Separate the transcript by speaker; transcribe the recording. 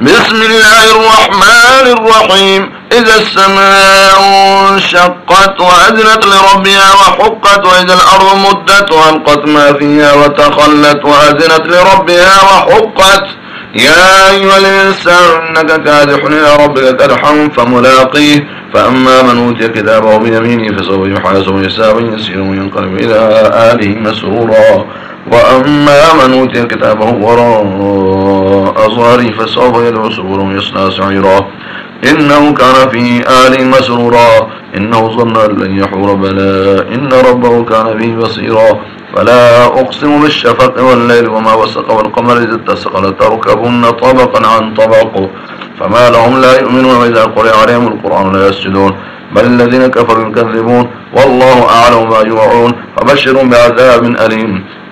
Speaker 1: بسم الله الرحمن الرحيم. إذا السماء انشقت وأذنت لربها وحقت وإذا الأرض مدت وألقت ما فيها وتخلت وأذنت لربها وحقت. يا أيها الإنسان إنك كادح إلى ربك كدحا فملاقيه. فأما من أوتي كتابه بيمينه فسوف يحاسب حسابا يسير وينقلب إلى آله مسرورا. وأما من أوتي كتابه وراء ظهره فسوف يدعو سرورا ويصلى سعيرا. إنه كان في آل مسرورا. إنه ظن أن لن يحور بلى إن ربه كان به بصيرا. فلا أقسم بالشفق والليل وما وسق والقمر إذ اتسق. لتركبن طبقا عن طبق. فما لهم لا يؤمنون وإذا قرئ عليهم القرآن لا يسجدون. بل الذين كفروا يكذبون. والله أعلم ما يوعون. فبشرهم بعذاب أليم.